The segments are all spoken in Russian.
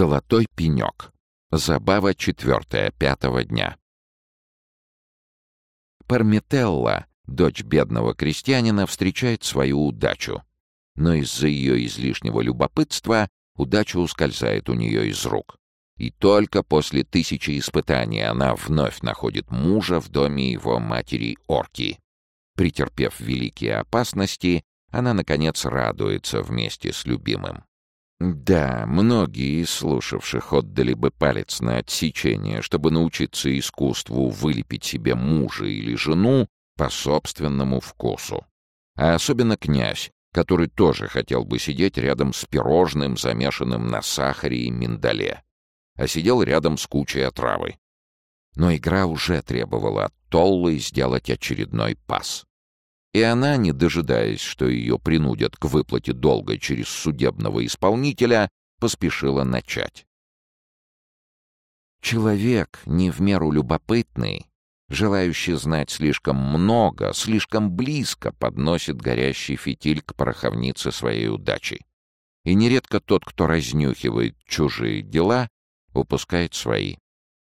Золотой пенек. Забава четвертая, пятого дня. Парметелла, дочь бедного крестьянина, встречает свою удачу. Но из-за ее излишнего любопытства удача ускользает у нее из рук. И только после тысячи испытаний она вновь находит мужа в доме его матери Орки. Претерпев великие опасности, она, наконец, радуется вместе с любимым. Да, многие из слушавших отдали бы палец на отсечение, чтобы научиться искусству вылепить себе мужа или жену по собственному вкусу. А особенно князь, который тоже хотел бы сидеть рядом с пирожным, замешанным на сахаре и миндале, а сидел рядом с кучей отравы. Но игра уже требовала от Толлы сделать очередной пас. И она, не дожидаясь, что ее принудят к выплате долга через судебного исполнителя, поспешила начать. Человек, не в меру любопытный, желающий знать слишком много, слишком близко подносит горящий фитиль к пороховнице своей удачи. И нередко тот, кто разнюхивает чужие дела, упускает свои.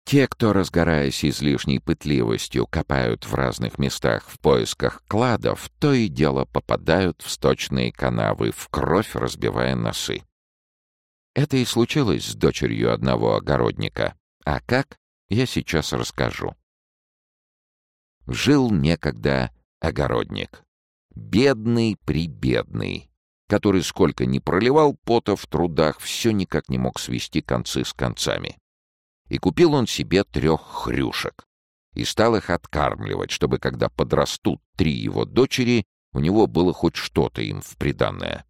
Те, кто, разгораясь излишней пытливостью, копают в разных местах в поисках кладов, то и дело попадают в сточные канавы, в кровь разбивая носы. Это и случилось с дочерью одного огородника. А как, я сейчас расскажу. Жил некогда огородник. Бедный-прибедный, который сколько ни проливал пота в трудах, все никак не мог свести концы с концами. И купил он себе трех хрюшек. И стал их откармливать, чтобы, когда подрастут три его дочери, у него было хоть что-то им в приданное.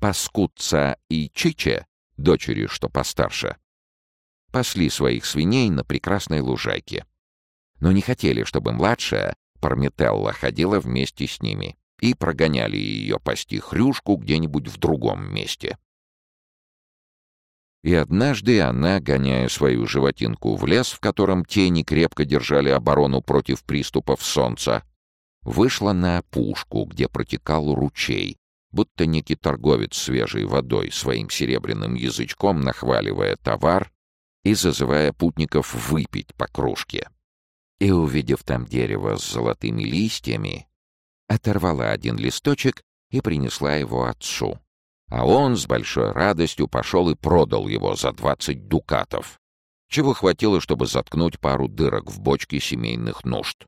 Паскудца и Чиче, дочери, что постарше, пасли своих свиней на прекрасной лужайке. Но не хотели, чтобы младшая, Парметелла, ходила вместе с ними и прогоняли ее пасти хрюшку где-нибудь в другом месте. И однажды она, гоняя свою животинку в лес, в котором тени крепко держали оборону против приступов солнца, вышла на опушку, где протекал ручей, будто некий торговец свежей водой своим серебряным язычком нахваливая товар и зазывая путников выпить по кружке. И, увидев там дерево с золотыми листьями, оторвала один листочек и принесла его отцу. А он с большой радостью пошел и продал его за двадцать дукатов, чего хватило, чтобы заткнуть пару дырок в бочке семейных нужд.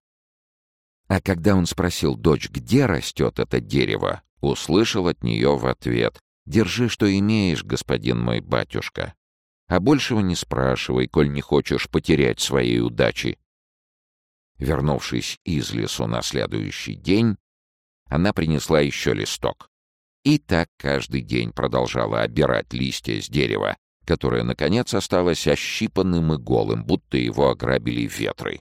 А когда он спросил дочь, где растет это дерево, услышал от нее в ответ «Держи, что имеешь, господин мой батюшка, а большего не спрашивай, коль не хочешь потерять своей удачи». Вернувшись из лесу на следующий день, она принесла еще листок. И так каждый день продолжала обирать листья с дерева, которое, наконец, осталось ощипанным и голым, будто его ограбили ветры.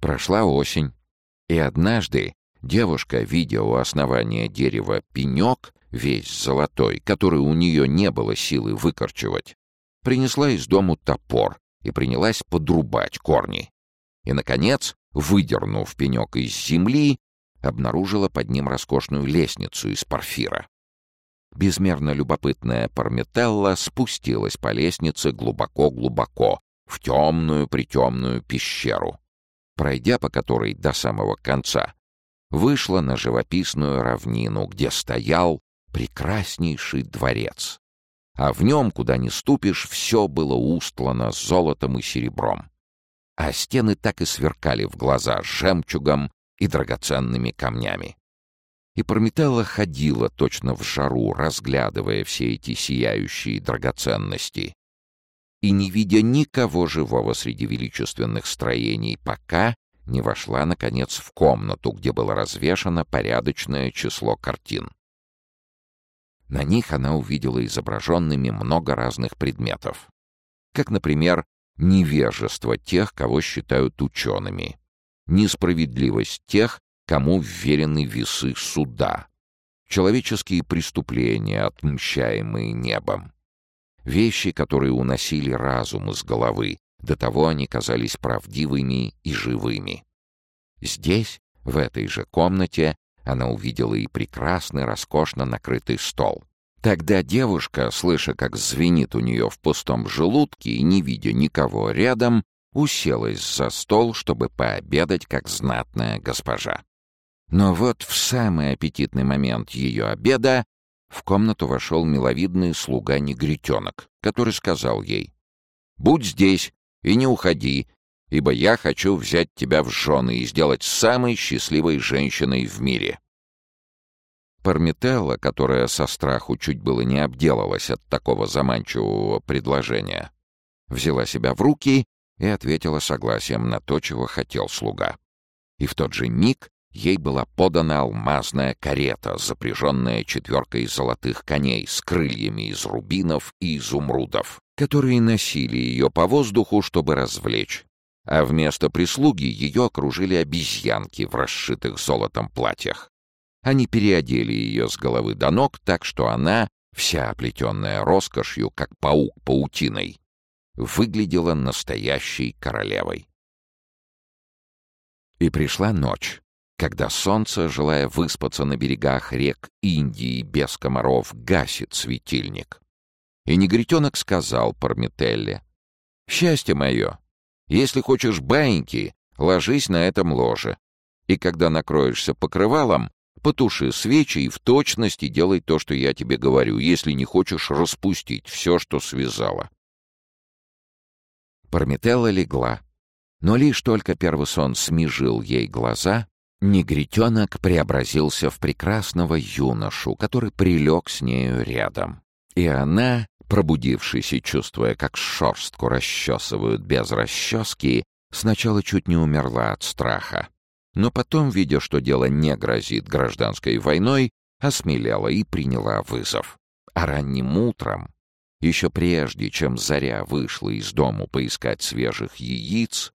Прошла осень, и однажды девушка, видя у основания дерева пенек, весь золотой, который у нее не было силы выкорчевать, принесла из дому топор и принялась подрубать корни. И, наконец, выдернув пенек из земли, обнаружила под ним роскошную лестницу из порфира. Безмерно любопытная Парметелла спустилась по лестнице глубоко-глубоко, в темную-притемную пещеру, пройдя по которой до самого конца, вышла на живописную равнину, где стоял прекраснейший дворец. А в нем, куда ни ступишь, все было устлано золотом и серебром. А стены так и сверкали в глаза жемчугом и драгоценными камнями. И Прометелла ходила точно в жару, разглядывая все эти сияющие драгоценности. И не видя никого живого среди величественных строений, пока не вошла, наконец, в комнату, где было развешано порядочное число картин. На них она увидела изображенными много разных предметов. Как, например, невежество тех, кого считают учеными, несправедливость тех, кому вверены весы суда, человеческие преступления, отмщаемые небом, вещи, которые уносили разум из головы, до того они казались правдивыми и живыми. Здесь, в этой же комнате, она увидела и прекрасный, роскошно накрытый стол, Тогда девушка, слыша, как звенит у нее в пустом желудке и не видя никого рядом, уселась за стол, чтобы пообедать, как знатная госпожа. Но вот в самый аппетитный момент ее обеда в комнату вошел миловидный слуга-негритенок, который сказал ей, «Будь здесь и не уходи, ибо я хочу взять тебя в жены и сделать самой счастливой женщиной в мире». Пармителла, которая со страху чуть было не обделалась от такого заманчивого предложения, взяла себя в руки и ответила согласием на то, чего хотел слуга. И в тот же миг ей была подана алмазная карета, запряженная четверкой золотых коней с крыльями из рубинов и изумрудов, которые носили ее по воздуху, чтобы развлечь. А вместо прислуги ее окружили обезьянки в расшитых золотом платьях. Они переодели ее с головы до ног так, что она, вся оплетенная роскошью, как паук паутиной, выглядела настоящей королевой. И пришла ночь, когда солнце, желая выспаться на берегах рек Индии без комаров, гасит светильник. И негритенок сказал Пармителле, «Счастье мое, если хочешь баиньки, ложись на этом ложе, и когда накроешься покрывалом, потуши свечи и в точности делай то, что я тебе говорю, если не хочешь распустить все, что связала». Пармителла легла. Но лишь только первый сон смежил ей глаза, негритенок преобразился в прекрасного юношу, который прилег с нею рядом. И она, пробудившись и чувствуя, как шерстку расчесывают без расчески, сначала чуть не умерла от страха. Но потом, видя, что дело не грозит гражданской войной, осмелела и приняла вызов. А ранним утром, еще прежде, чем Заря вышла из дому поискать свежих яиц,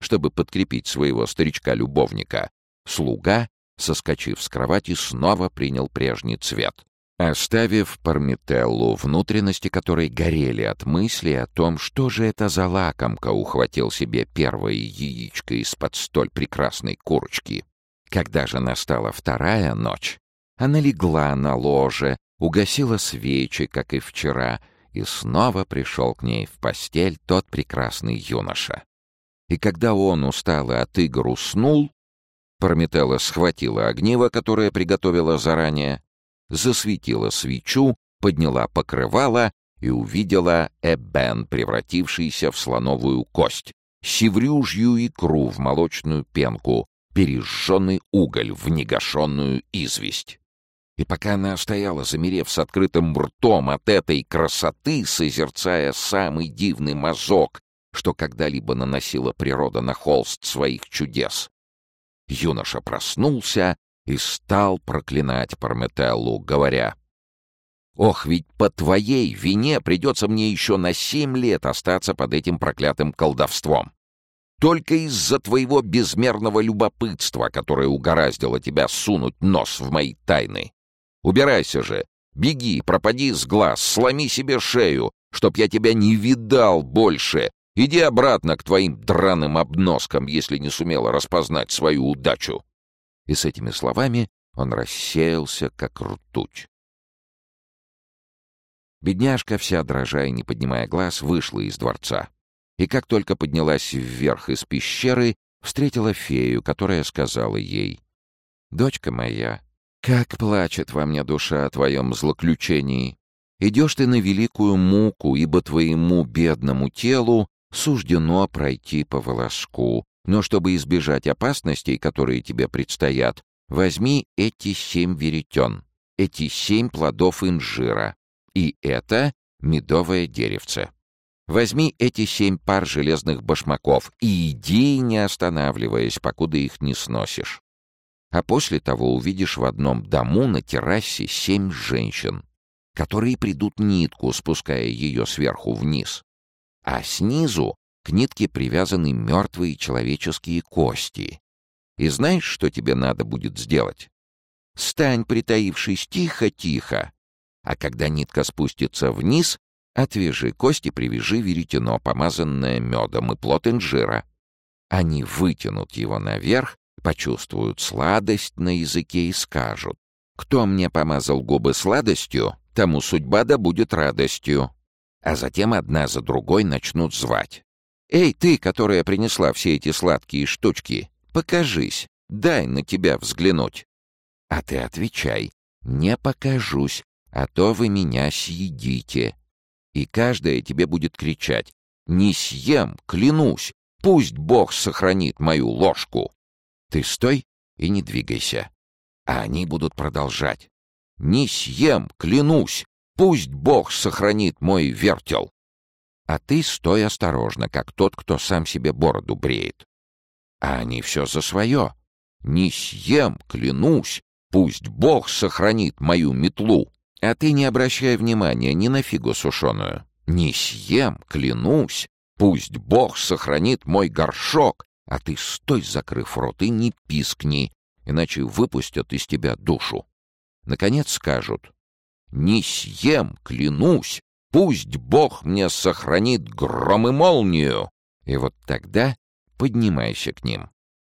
чтобы подкрепить своего старичка-любовника, слуга, соскочив с кровати, снова принял прежний цвет, оставив Пармителлу, внутренности которой горели от мысли о том, что же это за лакомка ухватил себе первое яичко из-под столь прекрасной курочки. Когда же настала вторая ночь, она легла на ложе, угасила свечи, как и вчера, и снова пришел к ней в постель тот прекрасный юноша. И когда он, усталый от игр, уснул, Парметелла схватила огниво, которое приготовила заранее, засветила свечу, подняла покрывало и увидела эбен, превратившийся в слоновую кость, севрюжью икру в молочную пенку, пережженный уголь в негашенную известь. И пока она стояла, замерев с открытым ртом от этой красоты, созерцая самый дивный мазок, что когда-либо наносила природа на холст своих чудес, юноша проснулся и стал проклинать Парметеллу, говоря, «Ох, ведь по твоей вине придется мне еще на семь лет остаться под этим проклятым колдовством. Только из-за твоего безмерного любопытства, которое угораздило тебя сунуть нос в мои тайны. Убирайся же! Беги, пропади с глаз, сломи себе шею, чтоб я тебя не видал больше. Иди обратно к твоим драным обноскам, если не сумела распознать свою удачу!» И с этими словами он рассеялся, как ртуть. Бедняжка, вся дрожа и не поднимая глаз, вышла из дворца. И как только поднялась вверх из пещеры, встретила фею, которая сказала ей, «Дочка моя, как плачет во мне душа о твоем злоключении! Идешь ты на великую муку, ибо твоему бедному телу суждено пройти по волоску. Но чтобы избежать опасностей, которые тебе предстоят, возьми эти семь веретен, эти семь плодов инжира, и это медовое деревце. Возьми эти семь пар железных башмаков и иди, не останавливаясь, покуда их не сносишь. А после того увидишь в одном дому на террасе семь женщин, которые придут нитку, спуская ее сверху вниз. А снизу к нитке привязаны мертвые человеческие кости. И знаешь, что тебе надо будет сделать? Стань, притаившись тихо-тихо, а когда нитка спустится вниз, отвяжи кости, привяжи веретено, помазанное медом и плод инжира. Они вытянут его наверх почувствуют сладость на языке и скажут, «Кто мне помазал губы сладостью, тому судьба да будет радостью. А затем одна за другой начнут звать. «Эй, ты, которая принесла все эти сладкие штучки, покажись, дай на тебя взглянуть». А ты отвечай, «Не покажусь, а то вы меня съедите». И каждая тебе будет кричать, «Не съем, клянусь, пусть Бог сохранит мою ложку». Ты стой и не двигайся. А они будут продолжать. «Не съем, клянусь, пусть Бог сохранит мой вертел». А ты стой осторожно, как тот, кто сам себе бороду бреет. А они все за свое. «Не съем, клянусь, пусть Бог сохранит мою метлу». А ты не обращай внимания ни на фигу сушеную. Не съем, клянусь. Пусть Бог сохранит мой горшок. А ты стой, закрыв рот, и не пискни, иначе выпустят из тебя душу. Наконец скажут. Не съем, клянусь. Пусть Бог мне сохранит гром и молнию. И вот тогда поднимайся к ним.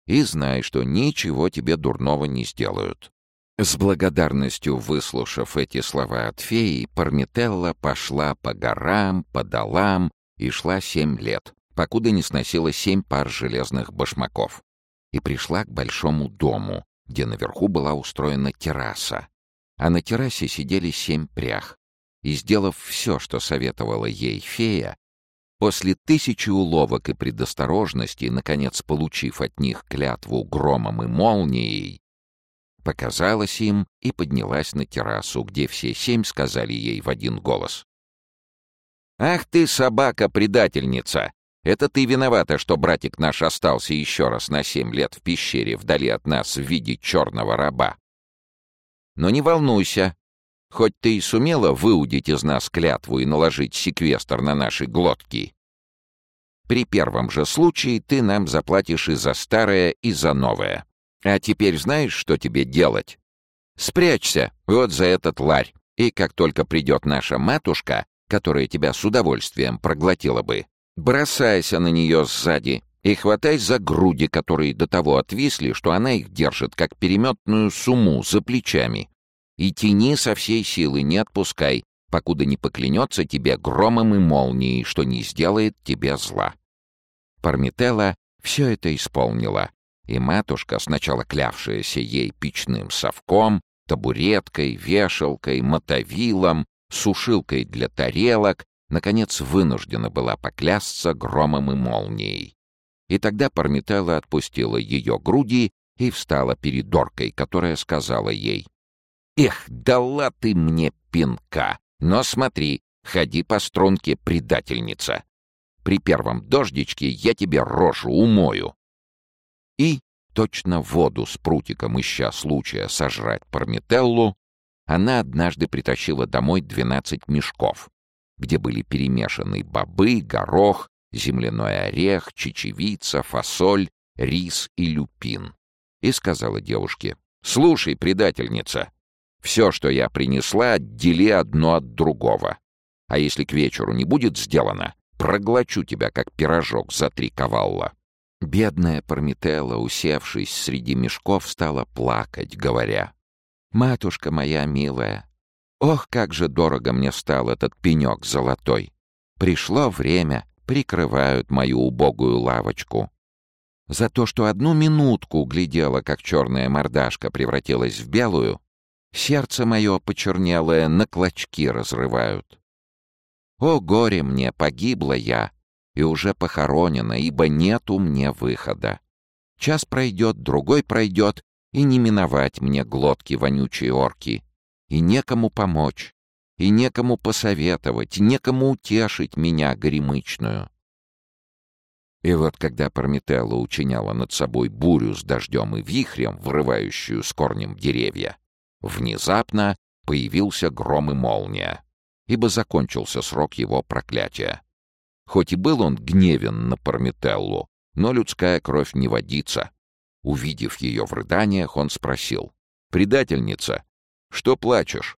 И знай, что ничего тебе дурного не сделают. С благодарностью выслушав эти слова от феи, Пармителла пошла по горам, по долам и шла семь лет, покуда не сносила семь пар железных башмаков. И пришла к большому дому, где наверху была устроена терраса. А на террасе сидели семь прях. И, сделав все, что советовала ей фея, после тысячи уловок и предосторожностей, наконец получив от них клятву громом и молнией, показалась им и поднялась на террасу, где все семь сказали ей в один голос. «Ах ты, собака-предательница! Это ты виновата, что братик наш остался еще раз на семь лет в пещере вдали от нас в виде черного раба. Но не волнуйся, хоть ты и сумела выудить из нас клятву и наложить секвестр на наши глотки. При первом же случае ты нам заплатишь и за старое, и за новое. А теперь знаешь, что тебе делать? Спрячься вот за этот ларь, и как только придет наша матушка, которая тебя с удовольствием проглотила бы, бросайся на нее сзади и хватай за груди, которые до того отвисли, что она их держит, как переметную сумму за плечами. И тяни со всей силы, не отпускай, покуда не поклянется тебе громом и молнией, что не сделает тебе зла. Пармителла все это исполнила, и матушка, сначала клявшаяся ей печным совком, табуреткой, вешалкой, мотовилом, сушилкой для тарелок, наконец вынуждена была поклясться громом и молнией. И тогда Пармителла отпустила ее груди и встала перед Доркой, которая сказала ей, «Эх, дала ты мне пинка! Но смотри, ходи по струнке, предательница! При первом дождичке я тебе рожу умою!» И, точно воду с прутиком ища случая сожрать Пармителлу, она однажды притащила домой двенадцать мешков, где были перемешаны бобы, горох, земляной орех, чечевица, фасоль, рис и люпин. И сказала девушке, «Слушай, предательница, все, что я принесла, отдели одно от другого. А если к вечеру не будет сделано, проглочу тебя, как пирожок за три кавалла». Бедная Пармителла, усевшись среди мешков, стала плакать, говоря, «Матушка моя милая, ох, как же дорого мне стал этот пенек золотой! Пришло время, прикрывают мою убогую лавочку. За то, что одну минутку глядела, как черная мордашка превратилась в белую, сердце мое почернелое на клочки разрывают. О, горе мне, погибла я, и уже похоронена, ибо нету мне выхода. Час пройдет, другой пройдет, и не миновать мне глотки вонючей орки. И некому помочь, и некому посоветовать, и некому утешить меня горемычную. И вот когда Прометелла учиняла над собой бурю с дождем и вихрем, вырывающую с корнем деревья, внезапно появился гром и молния, ибо закончился срок его проклятия. Хоть и был он гневен на Пармителлу, но людская кровь не водится. Увидев ее в рыданиях, он спросил. «Предательница, что плачешь?»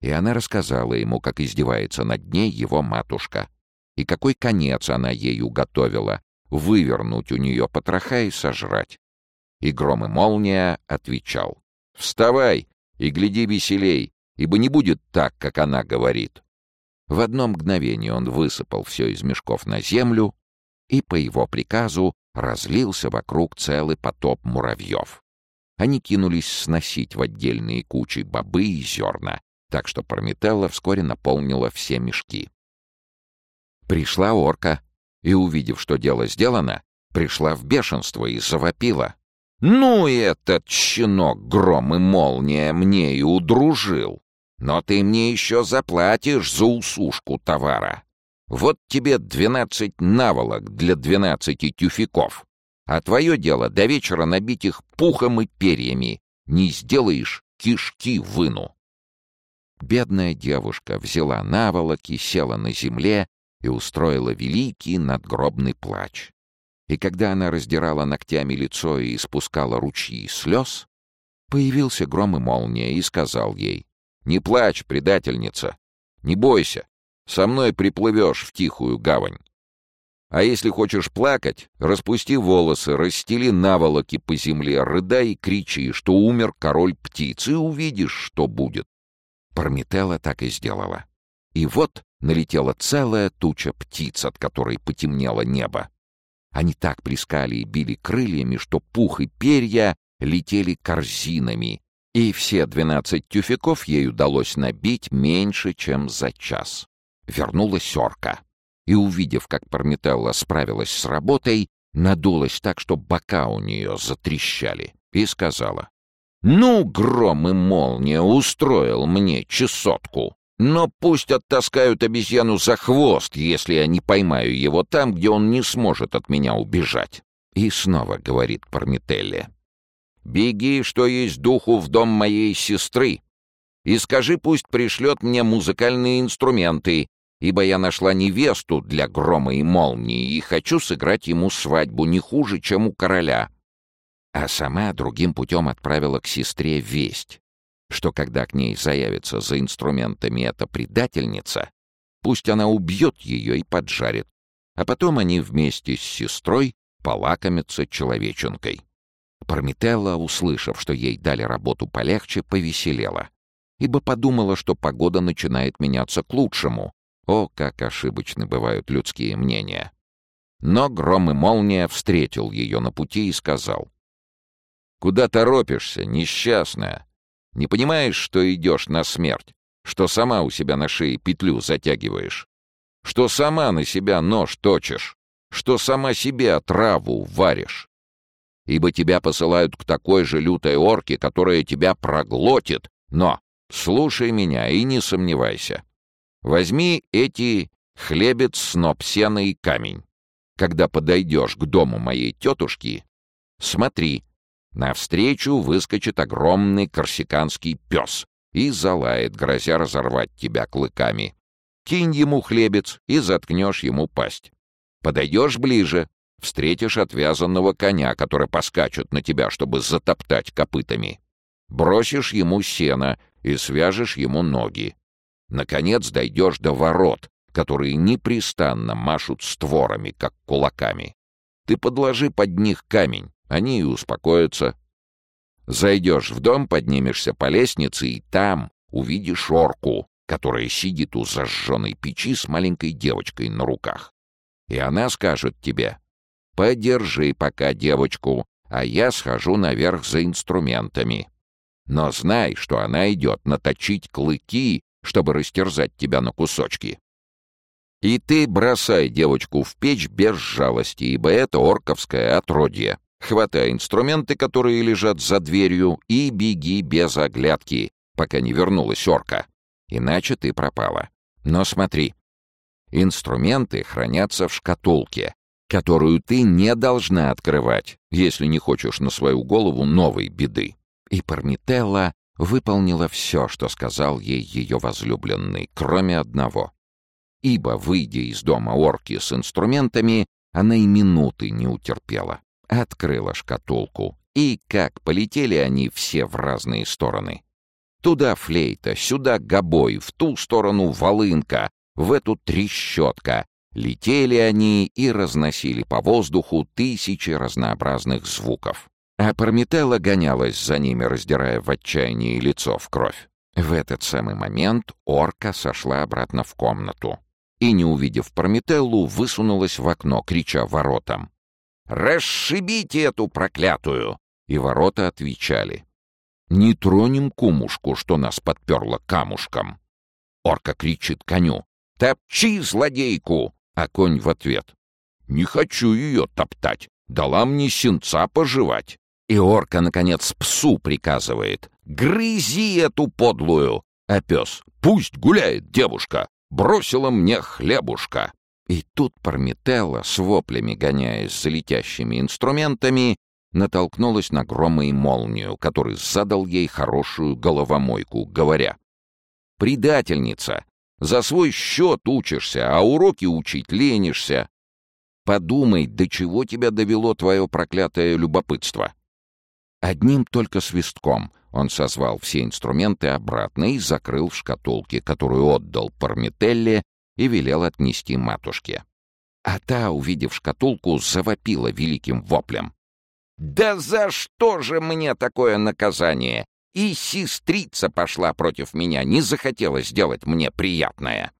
И она рассказала ему, как издевается над ней его матушка, и какой конец она ей уготовила — вывернуть у нее потроха и сожрать. И гром и молния отвечал. «Вставай и гляди веселей, ибо не будет так, как она говорит. В одно мгновение он высыпал все из мешков на землю и, по его приказу, разлился вокруг целый потоп муравьев. Они кинулись сносить в отдельные кучи бобы и зерна, так что Прометелла вскоре наполнила все мешки. Пришла орка, и, увидев, что дело сделано, пришла в бешенство и завопила. «Ну, этот щенок, гром и молния, мне и удружил! Но ты мне еще заплатишь за усушку товара. Вот тебе двенадцать наволок для двенадцати тюфяков, а твое дело до вечера набить их пухом и перьями. Не сделаешь — кишки выну». Бедная девушка взяла наволоки, села на земле и устроила великий надгробный плач. И когда она раздирала ногтями лицо и испускала ручьи слез, появился гром и молния и сказал ей, «Не плачь, предательница, не бойся, со мной приплывешь в тихую гавань. А если хочешь плакать, распусти волосы, расстели наволоки по земле, рыдай и кричи, что умер король птиц, и увидишь, что будет. Пармителла так и сделала. И вот налетела целая туча птиц, от которой потемнело небо. Они так плескали и били крыльями, что пух и перья летели корзинами, и все двенадцать тюфяков ей удалось набить меньше, чем за час. Вернулась орка, и, увидев, как Пармителла справилась с работой, надулась так, что бока у нее затрещали, и сказала, «Ну, гром и молния устроил мне чесотку!» Но пусть оттаскают обезьяну за хвост, если я не поймаю его там, где он не сможет от меня убежать. И снова говорит Пармителли. «Беги, что есть духу, в дом моей сестры, и скажи, пусть пришлет мне музыкальные инструменты, ибо я нашла невесту для грома и молнии и хочу сыграть ему свадьбу не хуже, чем у короля». А сама другим путем отправила к сестре весть что когда к ней заявится за инструментами эта предательница, пусть она убьет ее и поджарит, а потом они вместе с сестрой полакомятся человеченкой. Пармителла, услышав, что ей дали работу полегче, повеселела, ибо подумала, что погода начинает меняться к лучшему. О, как ошибочны бывают людские мнения! Но гром и молния встретил ее на пути и сказал. «Куда торопишься, несчастная? Не понимаешь, что идешь на смерть? Что сама у себя на шее петлю затягиваешь? Что сама на себя нож точишь? Что сама себе траву варишь? Ибо тебя посылают к такой же лютой орке, которая тебя проглотит. Но слушай меня и не сомневайся. Возьми эти хлебец, сноп сена и камень. Когда подойдешь к дому моей тетушки, смотри, Навстречу выскочит огромный корсиканский пес и залает, грозя разорвать тебя клыками. Кинь ему хлебец и заткнешь ему пасть. Подойдешь ближе, встретишь отвязанного коня, который поскачет на тебя, чтобы затоптать копытами. Бросишь ему сено и свяжешь ему ноги. Наконец дойдешь до ворот, которые непрестанно машут створами, как кулаками. Ты подложи под них камень, они и успокоятся. Зайдешь в дом, поднимешься по лестнице, и там увидишь орку, которая сидит у зажженной печи с маленькой девочкой на руках. И она скажет тебе, «Подержи пока девочку, а я схожу наверх за инструментами». Но знай, что она идет наточить клыки, чтобы растерзать тебя на кусочки. И ты бросай девочку в печь без жалости, ибо это орковское отродье. Хватай инструменты, которые лежат за дверью, и беги без оглядки, пока не вернулась орка. Иначе ты пропала. Но смотри. Инструменты хранятся в шкатулке, которую ты не должна открывать, если не хочешь на свою голову новой беды. И Пармителла выполнила все, что сказал ей ее возлюбленный, кроме одного. Ибо, выйдя из дома орки с инструментами, она и минуты не утерпела открыла шкатулку. И как полетели они все в разные стороны. Туда флейта, сюда гобой, в ту сторону волынка, в эту трещотка. Летели они и разносили по воздуху тысячи разнообразных звуков. А Пармителла гонялась за ними, раздирая в отчаянии лицо в кровь. В этот самый момент орка сошла обратно в комнату и, не увидев Прометеллу, высунулась в окно, крича воротам. «Расшибите эту проклятую!» И ворота отвечали. «Не тронем кумушку, что нас подперла камушком!» Орка кричит коню. «Топчи злодейку!» А конь в ответ. «Не хочу ее топтать. Дала мне сенца пожевать». И орка, наконец, псу приказывает. «Грызи эту подлую!» А пес. «Пусть гуляет девушка! Бросила мне хлебушка!» И тут Пармителла, с воплями гоняясь за летящими инструментами, натолкнулась на грома и молнию, который задал ей хорошую головомойку, говоря «Предательница! За свой счет учишься, а уроки учить ленишься. Подумай, до чего тебя довело твое проклятое любопытство?» Одним только свистком он созвал все инструменты обратно и закрыл в шкатулке, которую отдал Пармителле и велел отнести матушке. А та, увидев шкатулку, завопила великим воплем. «Да за что же мне такое наказание? И сестрица пошла против меня, не захотела сделать мне приятное!»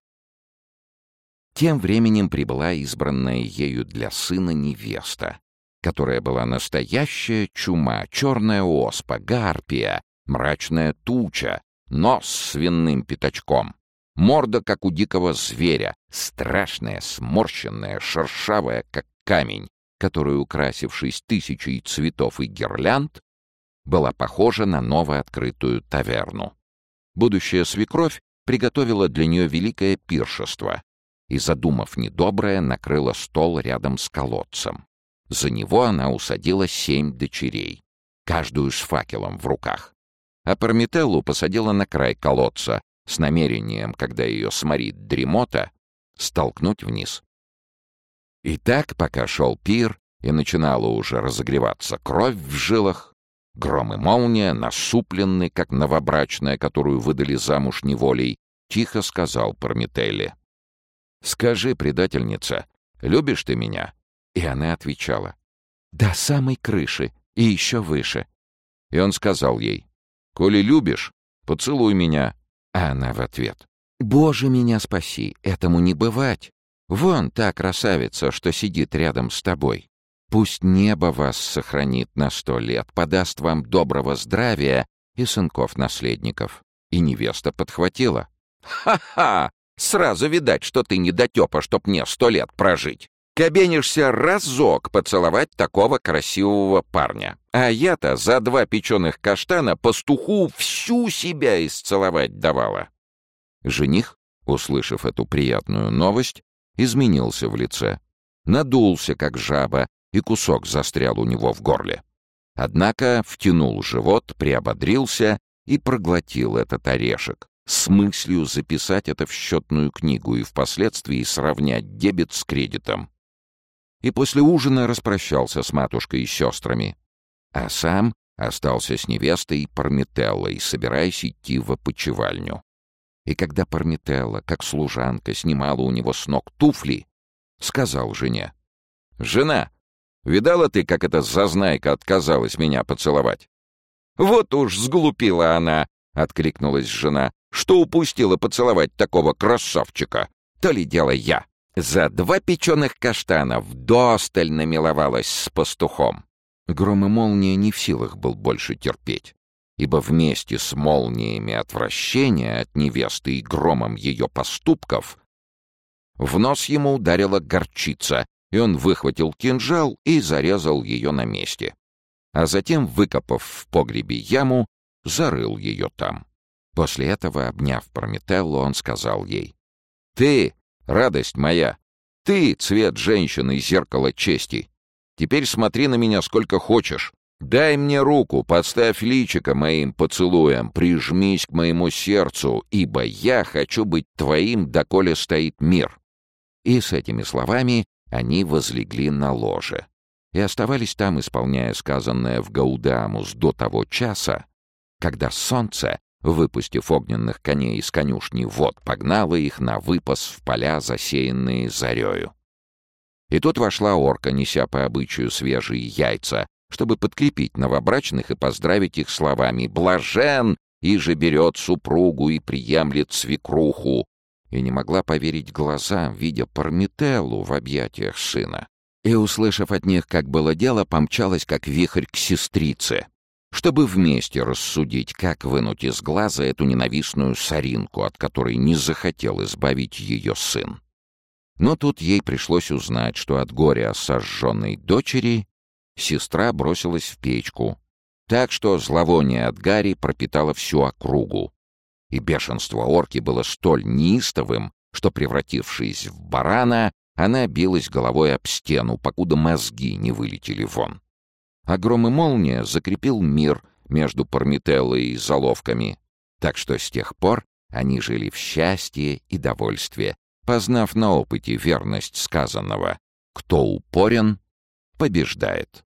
Тем временем прибыла избранная ею для сына невеста, которая была настоящая чума, черная оспа, гарпия, мрачная туча, нос с свиным пятачком. Морда, как у дикого зверя, страшная, сморщенная, шершавая, как камень, которую, украсившись тысячей цветов и гирлянд, была похожа на новооткрытую таверну. Будущая свекровь приготовила для нее великое пиршество и, задумав недоброе, накрыла стол рядом с колодцем. За него она усадила семь дочерей, каждую с факелом в руках. А Пармителлу посадила на край колодца, с намерением, когда ее сморит дремота, столкнуть вниз. И так, пока шел пир, и начинала уже разогреваться кровь в жилах, гром и молния, насупленный, как новобрачная, которую выдали замуж неволей, тихо сказал Пармителле. «Скажи, предательница, любишь ты меня?» И она отвечала. «До самой крыши и еще выше». И он сказал ей, «Коли любишь, поцелуй меня, а она в ответ. «Боже, меня спаси, этому не бывать. Вон та красавица, что сидит рядом с тобой. Пусть небо вас сохранит на сто лет, подаст вам доброго здравия и сынков-наследников». И невеста подхватила. «Ха-ха! Сразу видать, что ты недотепа, чтоб мне сто лет прожить. Кабенишься разок поцеловать такого красивого парня. А я-то за два печеных каштана пастуху всю себя исцеловать давала. Жених, услышав эту приятную новость, изменился в лице. Надулся, как жаба, и кусок застрял у него в горле. Однако втянул живот, приободрился и проглотил этот орешек с мыслью записать это в счетную книгу и впоследствии сравнять дебет с кредитом и после ужина распрощался с матушкой и сестрами. А сам остался с невестой и Пармителлой, собираясь идти в опочивальню. И когда Пармителла, как служанка, снимала у него с ног туфли, сказал жене. «Жена, видала ты, как эта зазнайка отказалась меня поцеловать?» «Вот уж сглупила она!» — откликнулась жена. «Что упустила поцеловать такого красавчика? То ли дело я!» За два печеных каштана вдосталь намиловалась с пастухом. Гром и молния не в силах был больше терпеть, ибо вместе с молниями отвращения от невесты и громом ее поступков в нос ему ударила горчица, и он выхватил кинжал и зарезал ее на месте. А затем, выкопав в погребе яму, зарыл ее там. После этого, обняв Прометеллу, он сказал ей, «Ты Радость моя! Ты — цвет женщины и зеркало чести. Теперь смотри на меня сколько хочешь. Дай мне руку, подставь личико моим поцелуем, прижмись к моему сердцу, ибо я хочу быть твоим, доколе стоит мир». И с этими словами они возлегли на ложе и оставались там, исполняя сказанное в Гаудамус до того часа, когда солнце выпустив огненных коней из конюшни, вот погнала их на выпас в поля, засеянные зарею. И тут вошла орка, неся по обычаю свежие яйца, чтобы подкрепить новобрачных и поздравить их словами «Блажен, и же берет супругу и приемлет свекруху, и не могла поверить глазам, видя Пармителлу в объятиях сына. И, услышав от них, как было дело, помчалась, как вихрь к сестрице, чтобы вместе рассудить, как вынуть из глаза эту ненавистную соринку, от которой не захотел избавить ее сын. Но тут ей пришлось узнать, что от горя сожженной дочери сестра бросилась в печку, так что зловоние от Гарри пропитало всю округу. И бешенство орки было столь неистовым, что, превратившись в барана, она билась головой об стену, покуда мозги не вылетели вон. Огром и молния закрепил мир между Пармителлой и Заловками, так что с тех пор они жили в счастье и довольстве, познав на опыте верность сказанного «Кто упорен, побеждает».